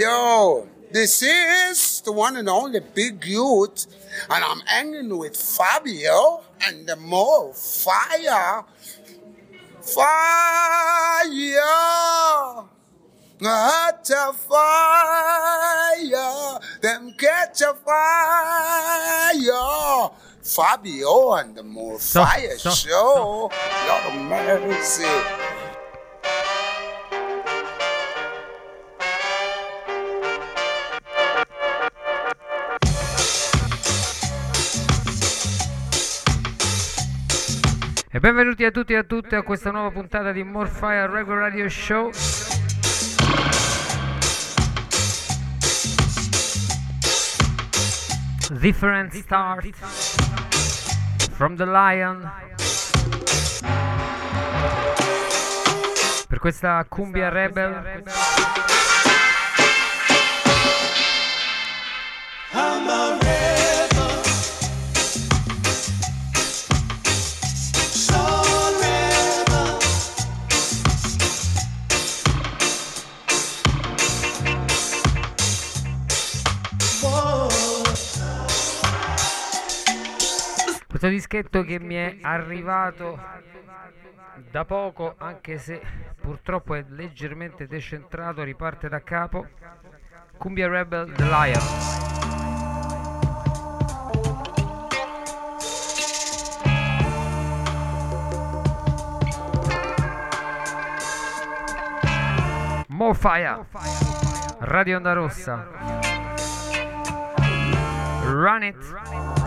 Yo, this is the one and only Big Youth, and I'm hanging with Fabio and the more fire. Fire! Not a fire, them catch a fire. Fabio and the more fire stop, show. Stop. Mercy. E benvenuti a tutti e a tutte a questa nuova puntata di Morfire Regular Radio Show. Different start from the lion. Per questa cumbia rebel. questo dischetto che mi è arrivato da poco anche se purtroppo è leggermente decentrato riparte da capo. Cumbia Rebel The Lion. More Fire Radio Onda Rossa. Run It.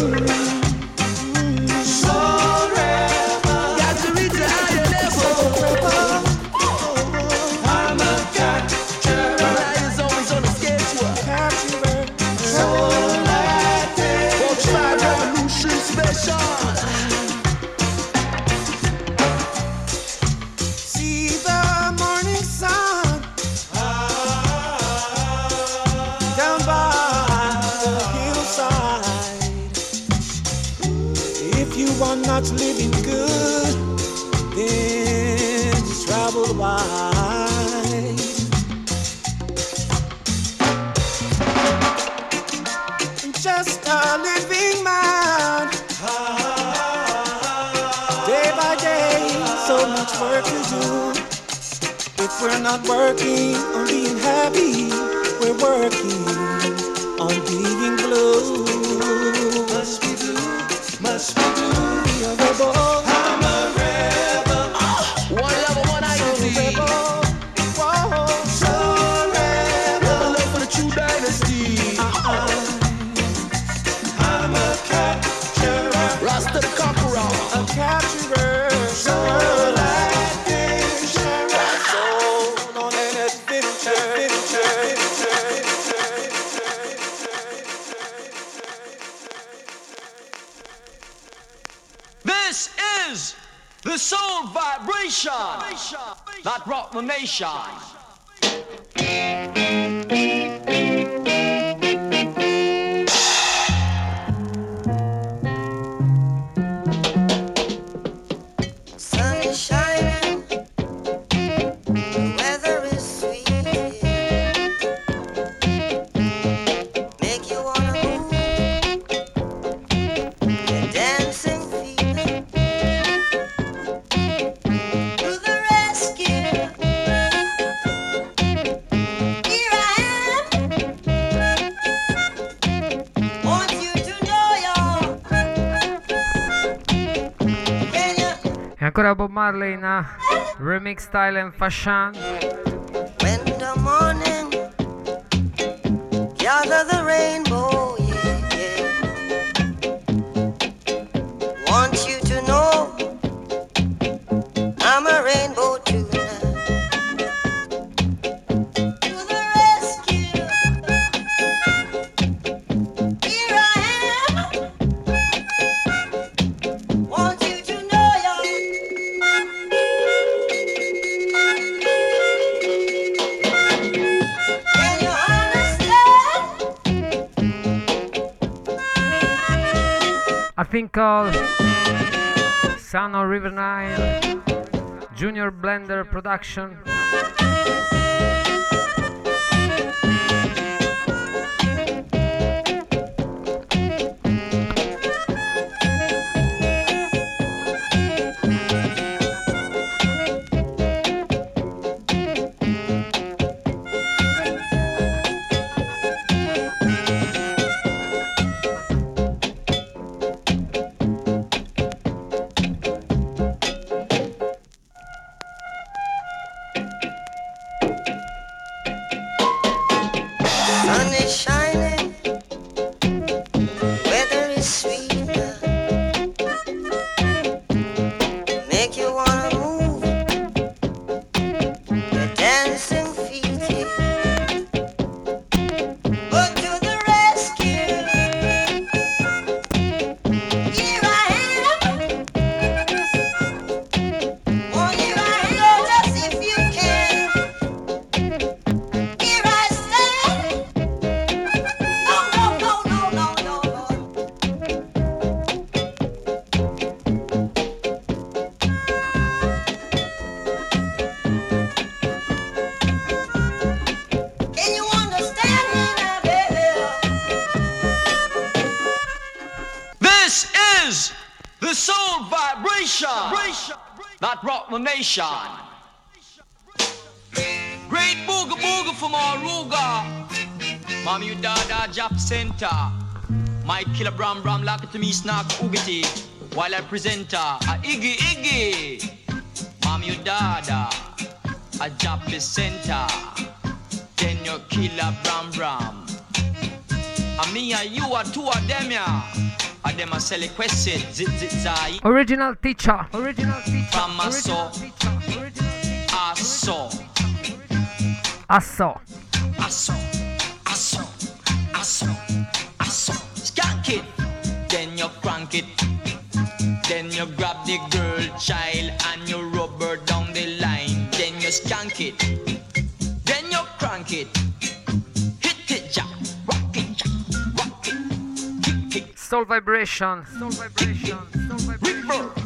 Thank you. Uh, remix style and fashion. Called Son of River Nile Junior Blender Production. Rock nation. Great booga booga from Aruga. Mom, you dada job center. My killer bram bram lock to me snack oogity. While I present a iggy iggy. Mom, you dada a job center. Then you killer bram bram. And me and you are two of them, yeah. And them a sell a question, zit zit zai. Original teacher. Original teacher. From Original Asso. teacher. Original teacher. I saw, Asso. I saw, I saw, I saw, I saw. Skank it, then you crank it. Then you grab the girl child and you rub her down the line. Then you skank it, then you crank it. Soul vibration. Soul vibration. Soul vibration.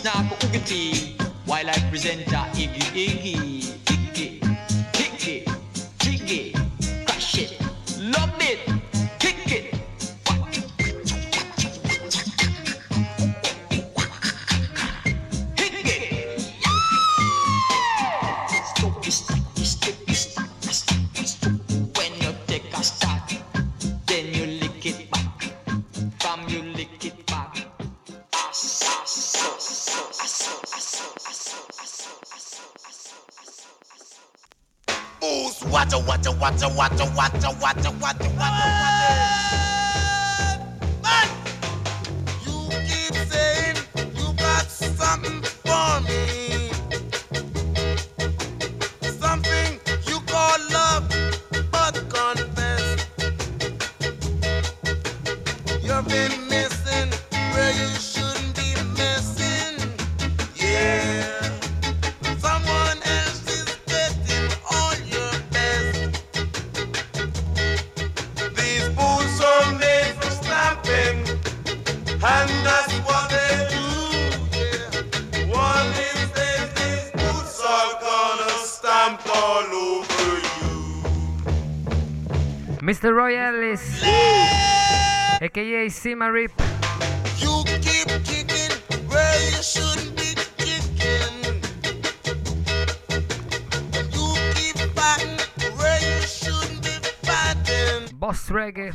Snack oogity. While I present a iggy iggy. Sima Rip. You keep kicking where you shouldn't be kicking. You keep fighting where you shouldn't be fighting. Boss Reggae.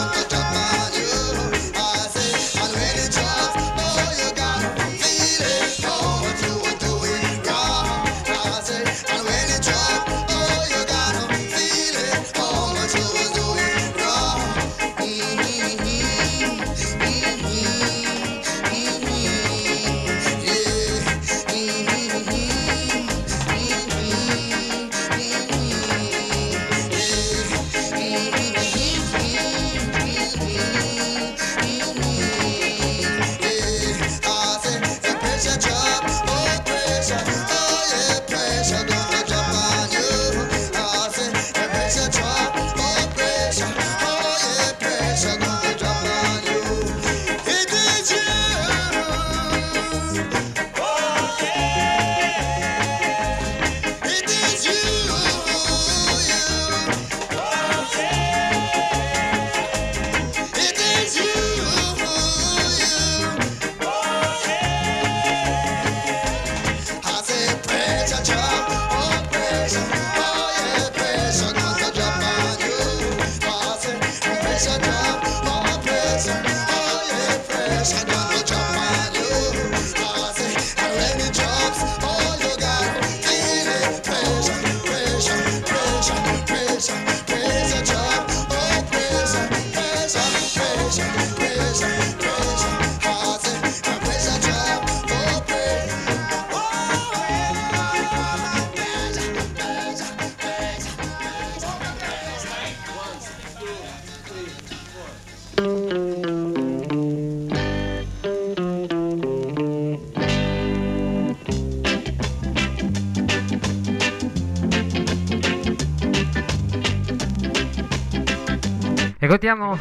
ascoltiamo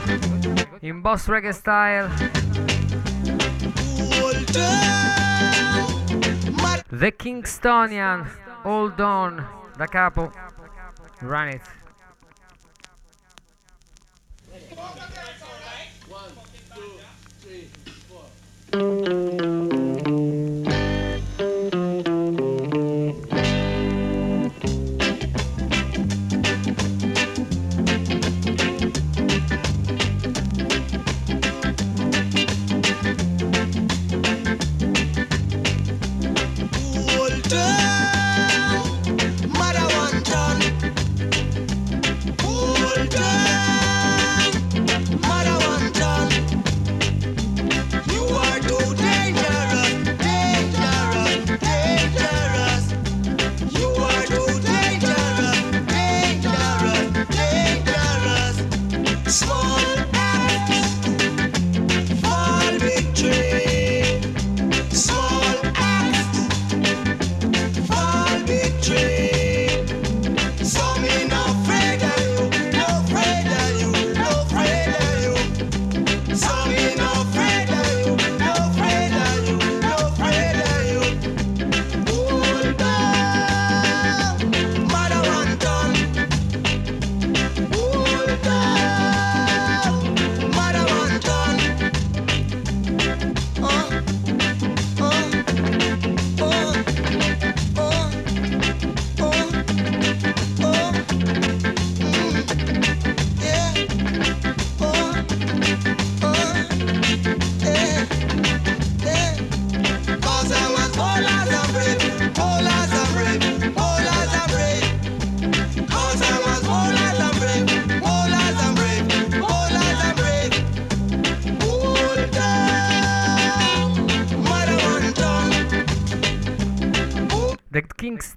in boss reggae style. The Kingstonian Hold On da capo. Run It.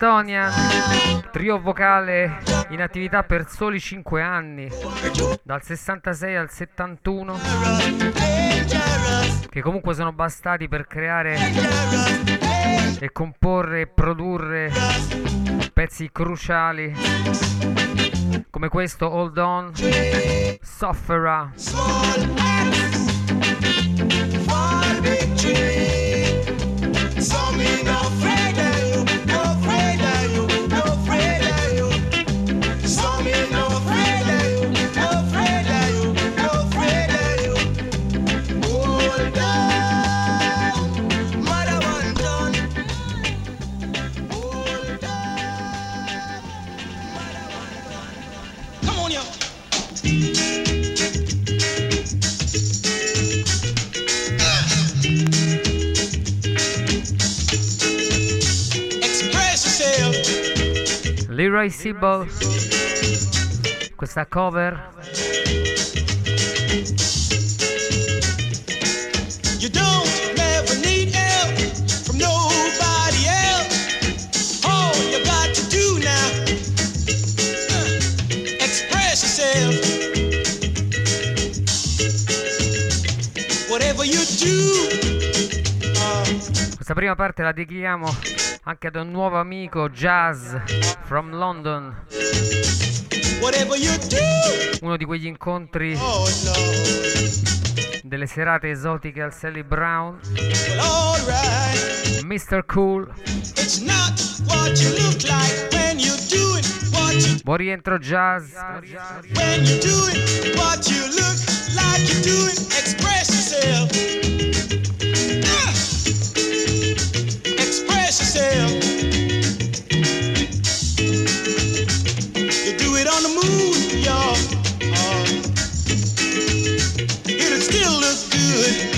Estonia, trio vocale in attività per soli 5 anni, dal 66 al 71, che comunque sono bastati per creare e comporre e produrre pezzi cruciali come questo Hold On, Soffera. Some in a Irreversible. Questa cover Questa prima parte la dedichiamo anche ad un nuovo amico jazz from London. Uno di quegli incontri delle serate esotiche al Sally Brown. Mr. Cool. Buon rientro jazz. When you do it, what you look like Do it, express yourself. Express yourself. You do it on the moon, y'all. Uh, it still good.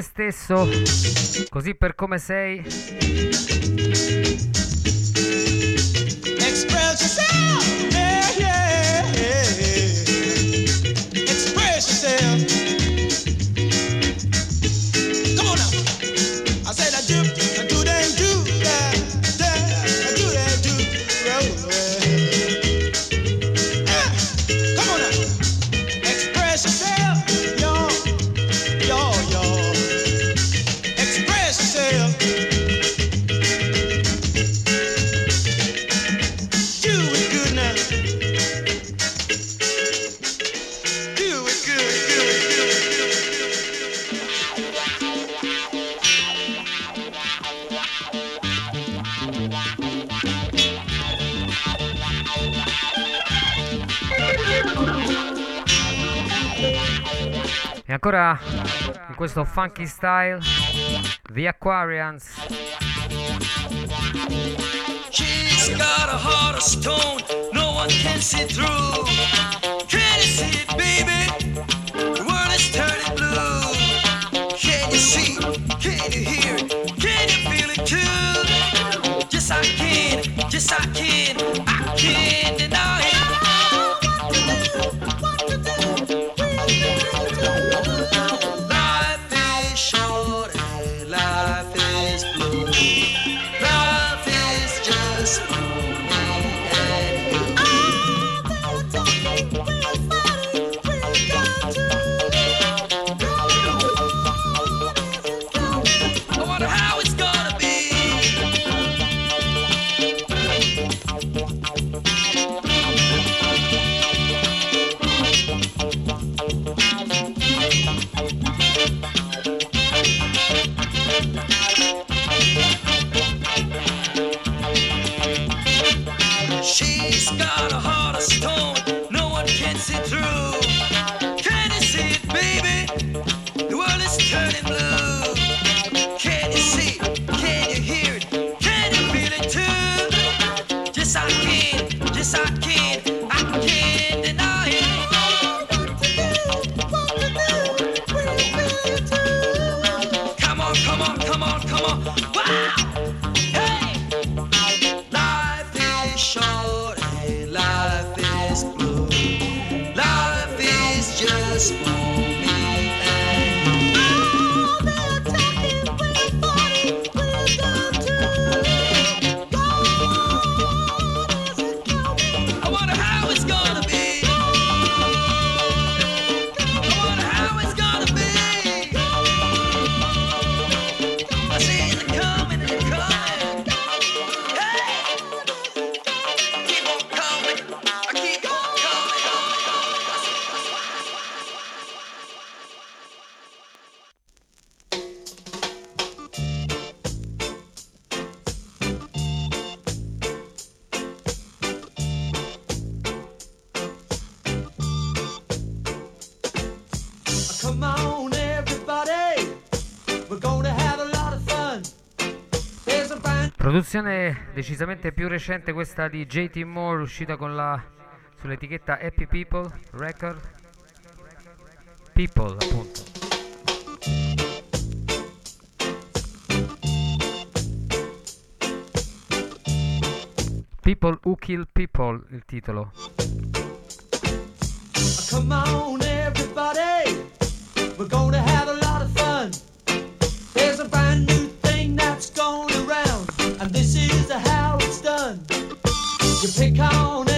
te stesso, così per come sei. in questo funky style The Aquarians. She's got a heart of stone no one can see through. collezione decisamente più recente questa di JT Moore uscita con la, sull'etichetta Happy People Record. People appunto. People Who Kill People il titolo. Come on everybody. We're gonna have You pick on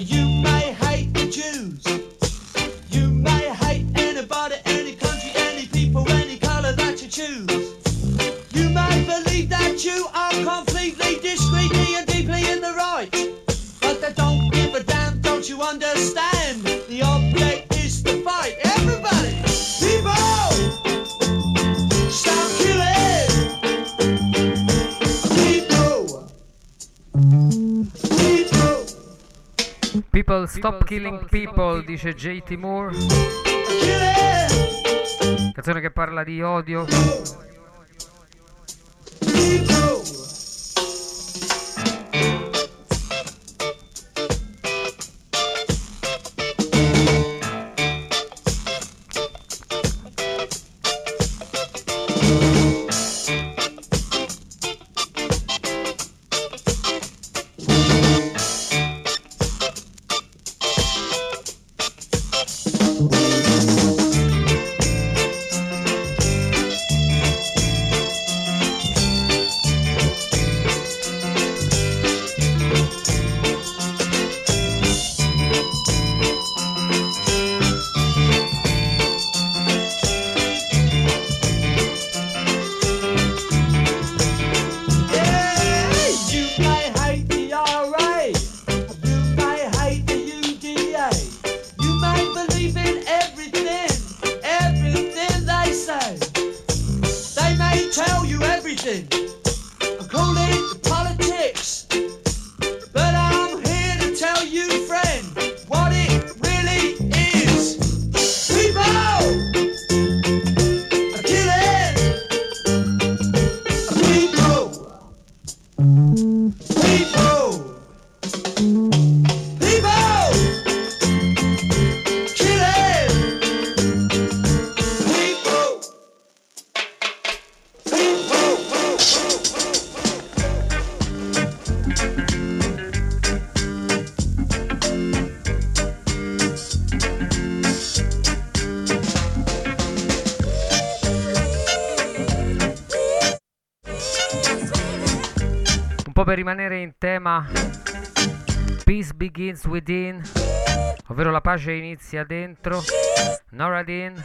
You. Stop Killing People dice JT Moore. Canzone che parla di odio. Station. it cold age chiama Peace Begins Within, ovvero la pace inizia dentro. Noradin.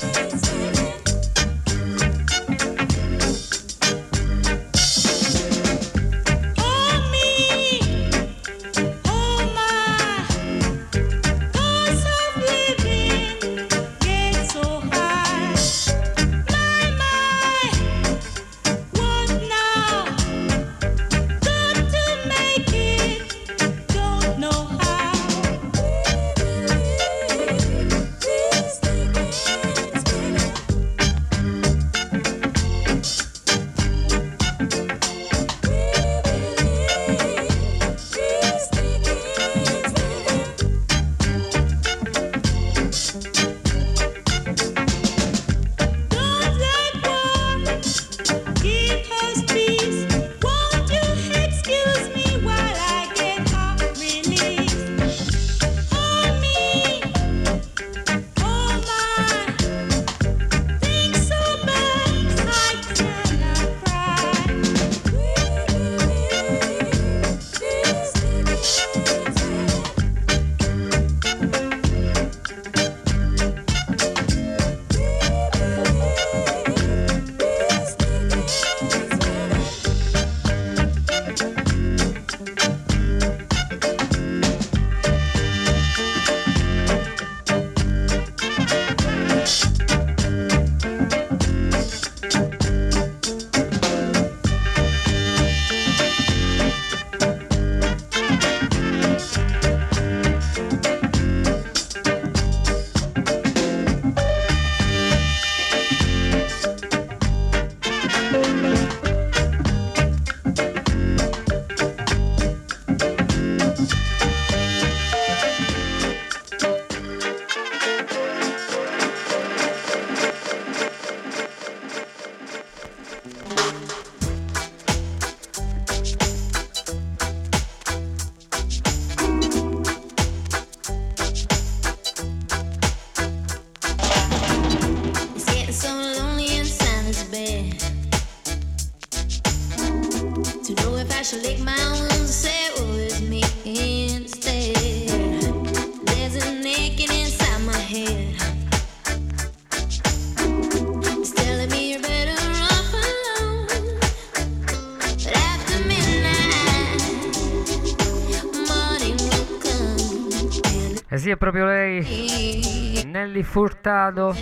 Eh sì, è proprio lei. Nelly Furtado.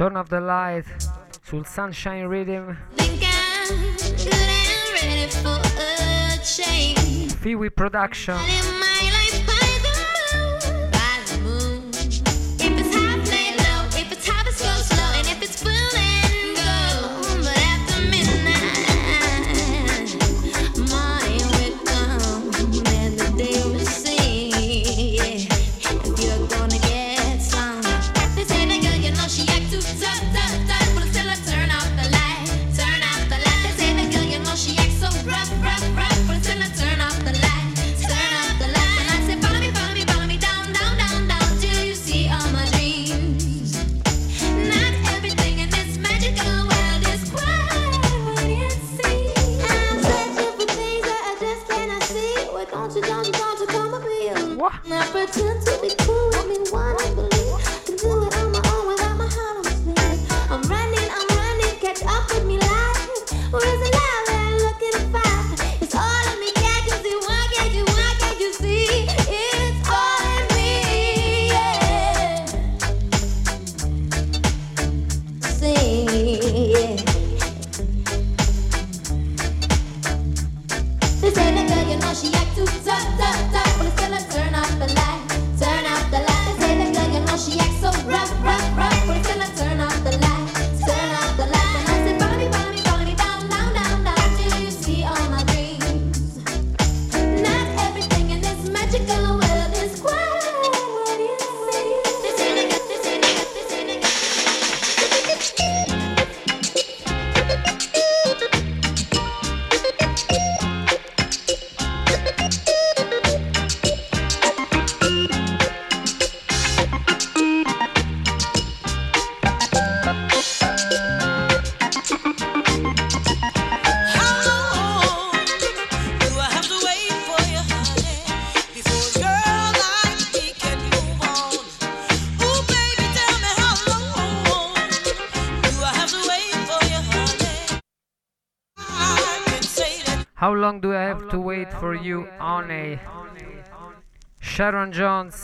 Turn off the light sul Sunshine Rhythm. Fiwi Production. to wait for you on a Sharon Jones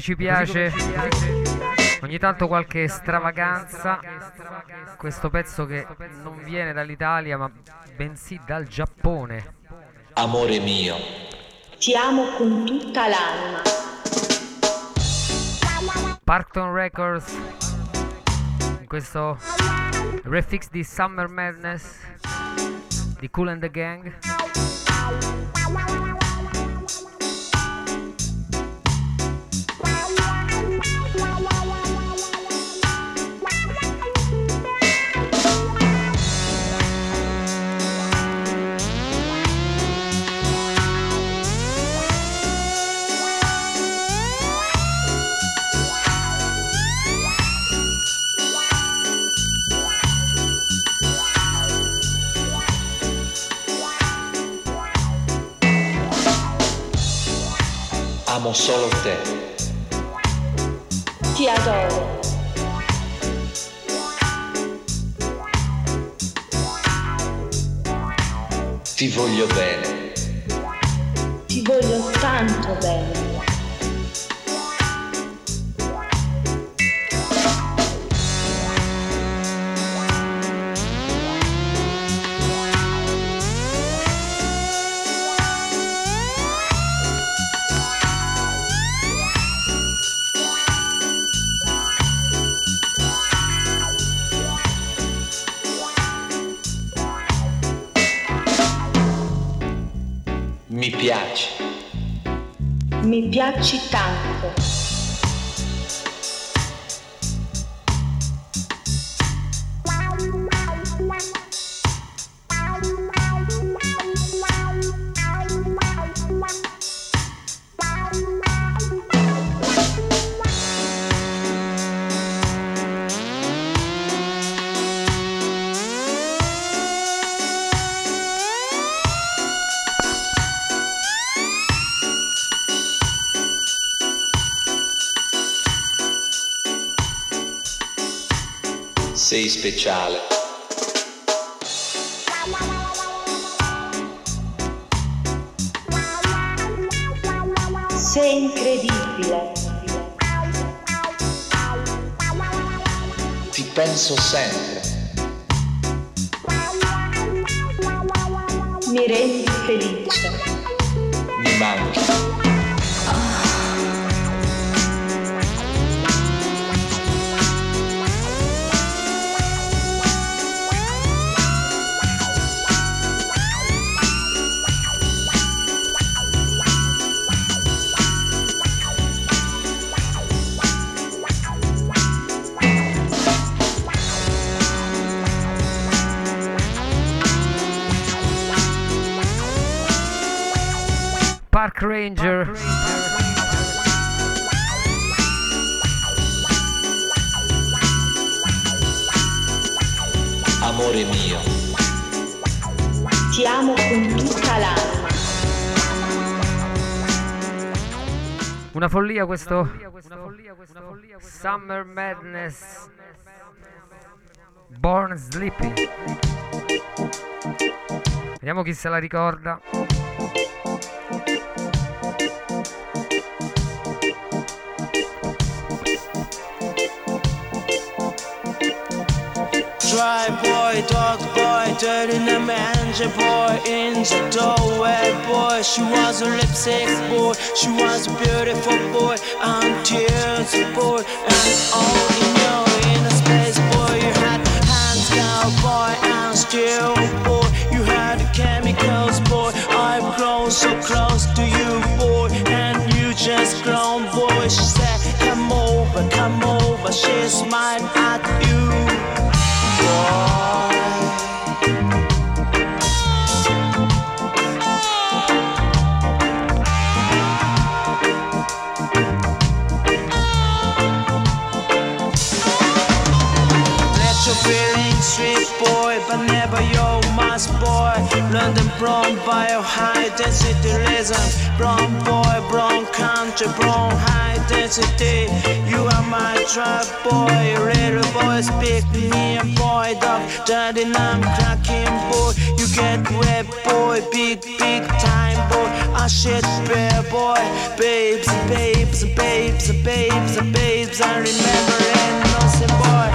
ci piace. Ogni tanto qualche stravaganza. Questo pezzo che non viene dall'Italia, ma bensì dal Giappone. Amore mio. Ti amo con tutta l'anima. Parkton Records. In questo refix di Summer Madness di Cool and the Gang. amo solo te. Ti adoro. Ti voglio bene. Sei speciale. Sei incredibile. Ti penso sempre. Mi rendi felice. Mi manchi. Park Ranger. Amore mio. Ti amo con tutta l'anima. Una follia questo? Summer Madness. Born Sleepy. Vediamo chi se la ricorda Dry boy, dog boy, dirty the manger boy in the doorway boy. She was a lipstick boy, she was a beautiful boy, until the boy, and all in a space boy. You had hands down boy, and still boy. You had chemicals boy. I've grown so close to you boy, and you just grown boy. She said, Come over, come over. She smiled at boy. London brown bio high density rhythm. Brown boy, brown country, brown high density. You are my trap boy, little boy, speak me boy, dog. Daddy, I'm cracking boy. You get wet boy, big, big time boy. I shit bear boy, babes, babes, babes, babes, babes. I remember innocent boy.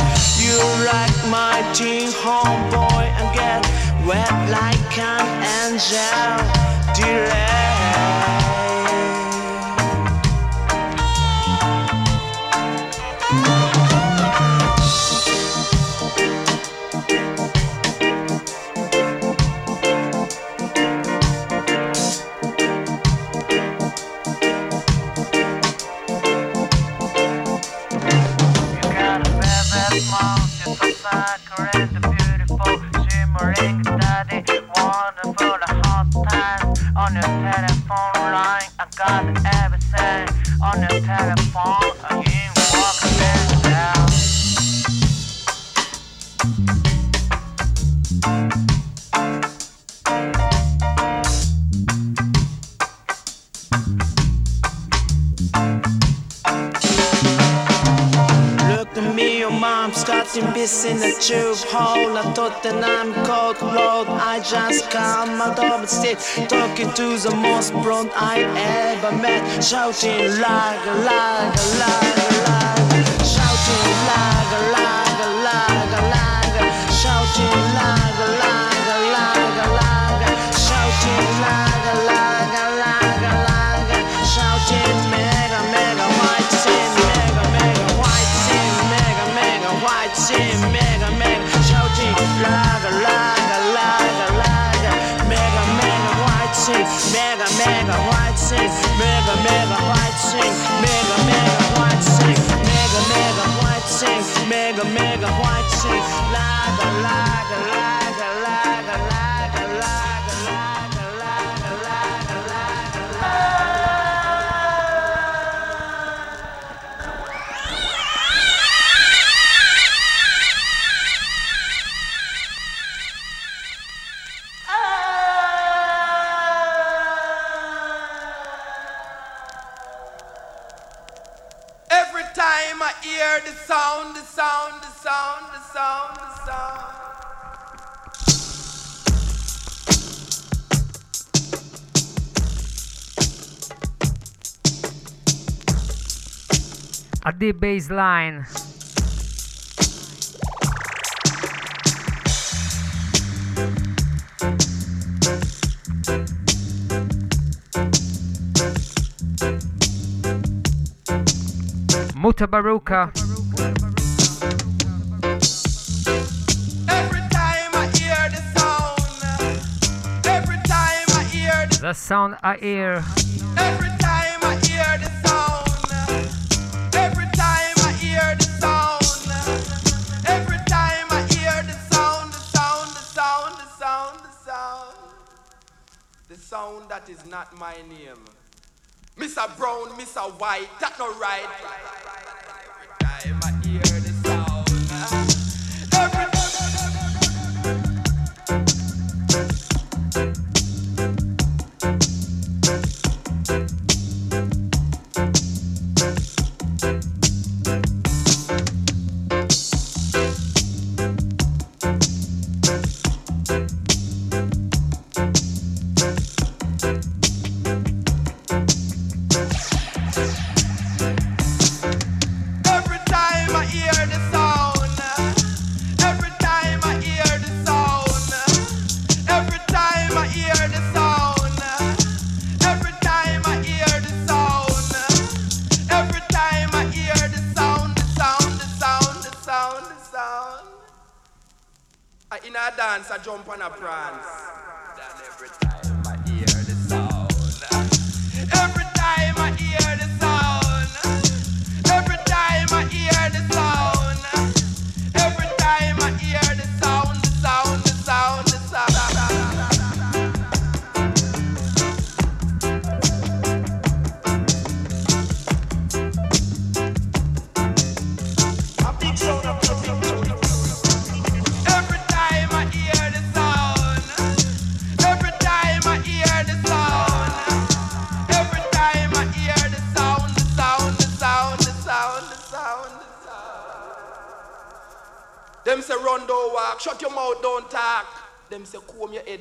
You like my teen homeboy and get wet like an angel. Direct. I got everything on the telephone. Piss in the tube hole. I thought that I'm cold blood. I just come out of the state, talking to the most blonde I ever met, shouting like a like a like like. Shouting like a like a like like. Shouting like a like A mega white chick. Laga, laga, laga, laga, laga, laga, laga. Hear the sound, the sound, the sound, the sound, the sound. A deep bass Mutabaruka. Every time I hear the sound, every time I hear the, The sound I hear. every time I hear the sound, every time I hear the sound, every time I hear the sound, the sound, the sound, the sound, the sound, the sound that is not my name. Mr. Brown, Mr. White, that no right.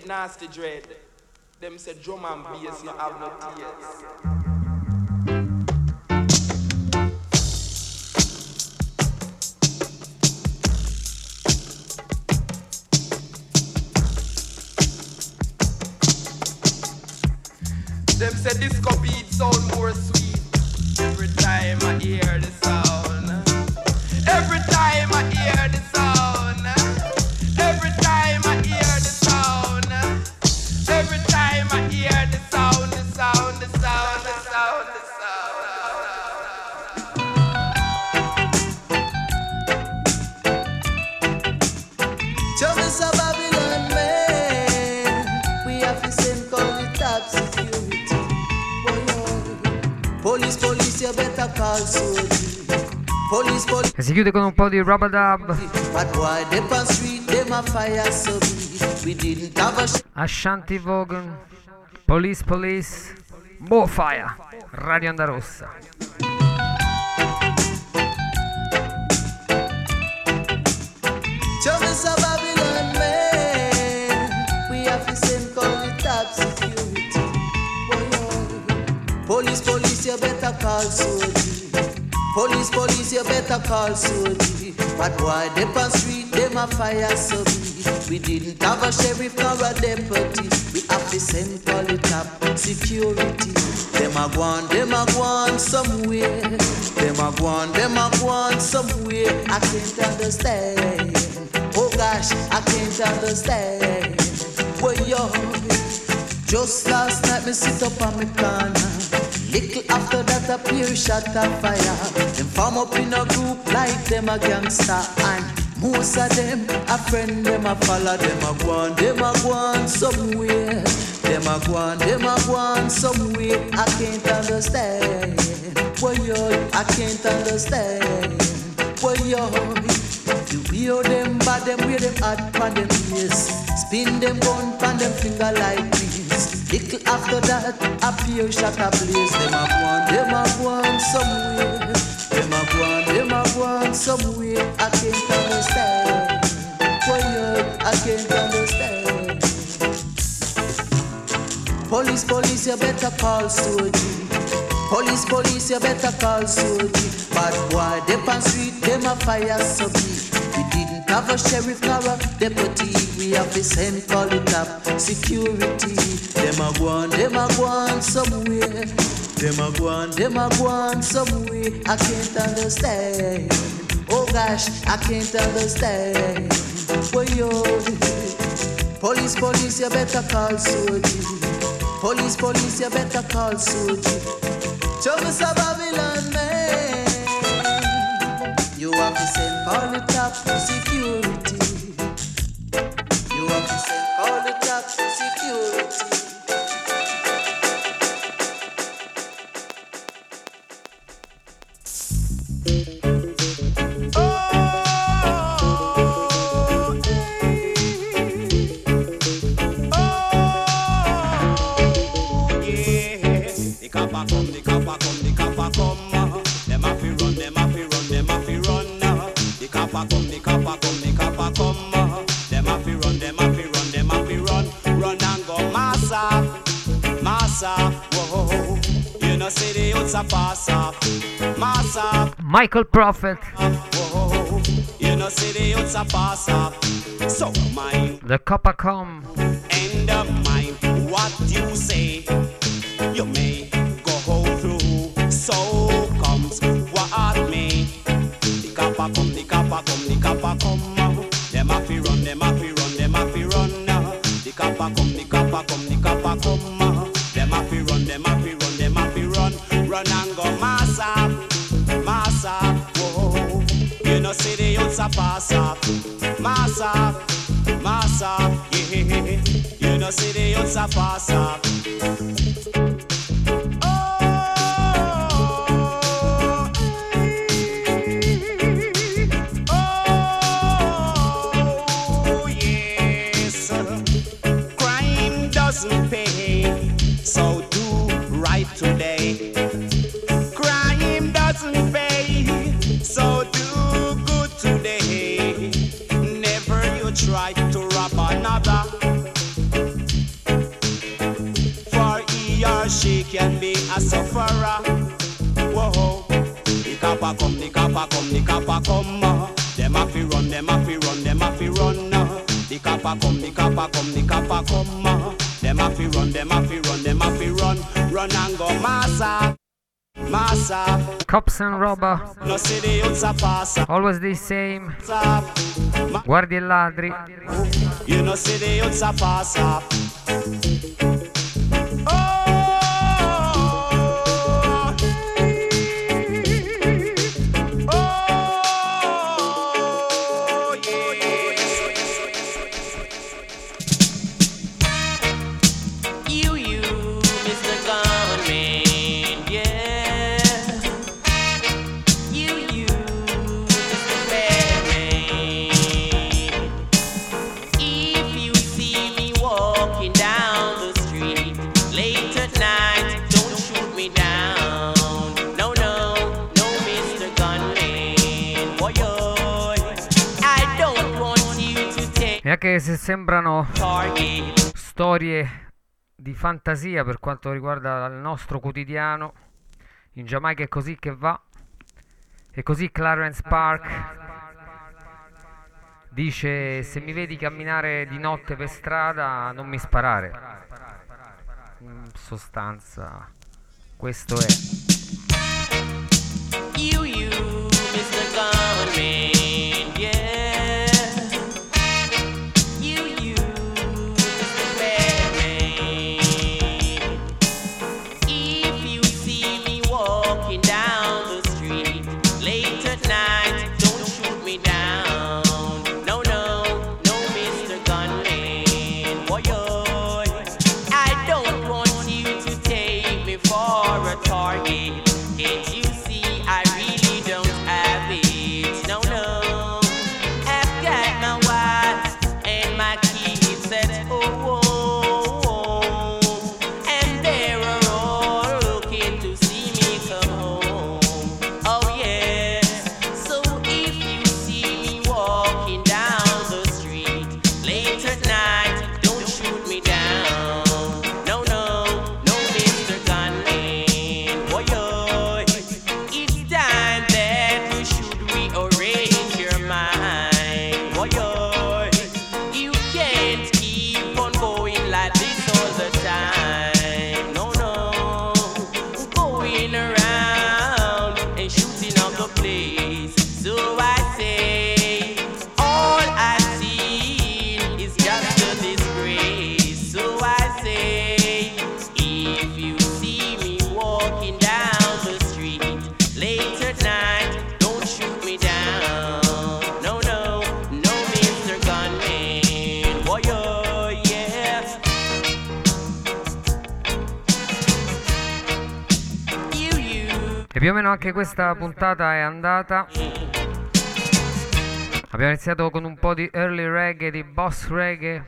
Nasty dread. Them say drum and bass, you have no tears. Si chiude con un po' di roba dub. Ashanti Vogan, Police Police, Bowfire, Radio Andarossa. Police, police, you better call soldier. Police, police, you better call soldier. But boy, them on street, them a fire so. We didn't have a sheriff nor a deputy. We have the call the top security. Them a go on, them a go on somewhere. Them a go on, them a go on somewhere. I can't understand. Oh gosh, I can't understand. Well, yo, just last night me sit up on my corner, Little after that a pure shot of fire. Them form up in a group like them a gangster and most of them a friend them a follow them a go on them a go on somewhere. Them a go on them a go on somewhere. I can't understand. Boy yo, I can't understand. Boy yo. You hear them bad, them wear them hard pan them ears. Spin them gun pan them finger like this. Little after that, a pure shot a blaze. Them a go on, them a go somewhere. Them a go on, them a go somewhere. I can't understand. Boy, yo, I can't understand. Police, police, you better call Soji. Police, police, you better call Soji. Bad boy, they pan street, them a fire so big. Didn't have a sheriff nor a deputy. We have to send call it up security. Them a go on, them a go on somewhere. Them a go on, them a go on somewhere. I can't understand. Oh gosh, I can't understand. Boy, yo. Police, police, you better call Soji. Police, police, you better call me some Babylon man. Send Paul to top for security. Michael Prophet. The Copacom. passa, faça. Cops and Robber. No see the youths a pass up. Always the same. Guardie e ladri. Se sembrano storie di fantasia per quanto riguarda il nostro quotidiano, in Giamaica è così che va. E così Clarence Park dice se mi vedi camminare di notte per strada non mi sparare. In sostanza questo è. Più o meno anche questa puntata è andata. Abbiamo iniziato con un po' di early reggae, di boss reggae.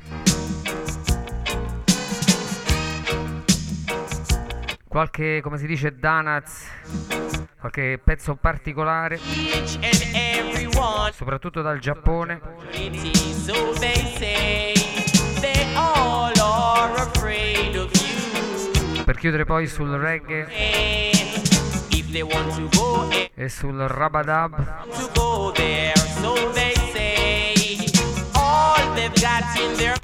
Qualche, come si dice, donuts. Qualche pezzo particolare. Soprattutto dal Giappone. Per chiudere poi sul reggae e sul rabadab.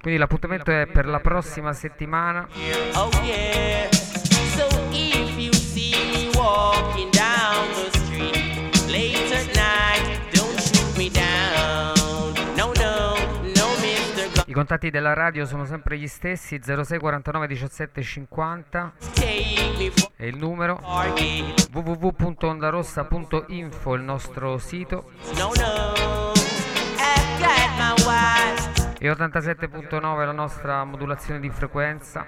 Quindi l'appuntamento è per la prossima settimana. oh yeah. So I contatti della radio sono sempre gli stessi, 06 49 17 50 Take me for è il numero, www.ondarossa.info il nostro sito. E 87.9 la nostra modulazione di frequenza.